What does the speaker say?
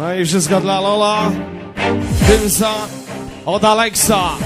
No i wszystko dla Lola. Dymsa od Alexa.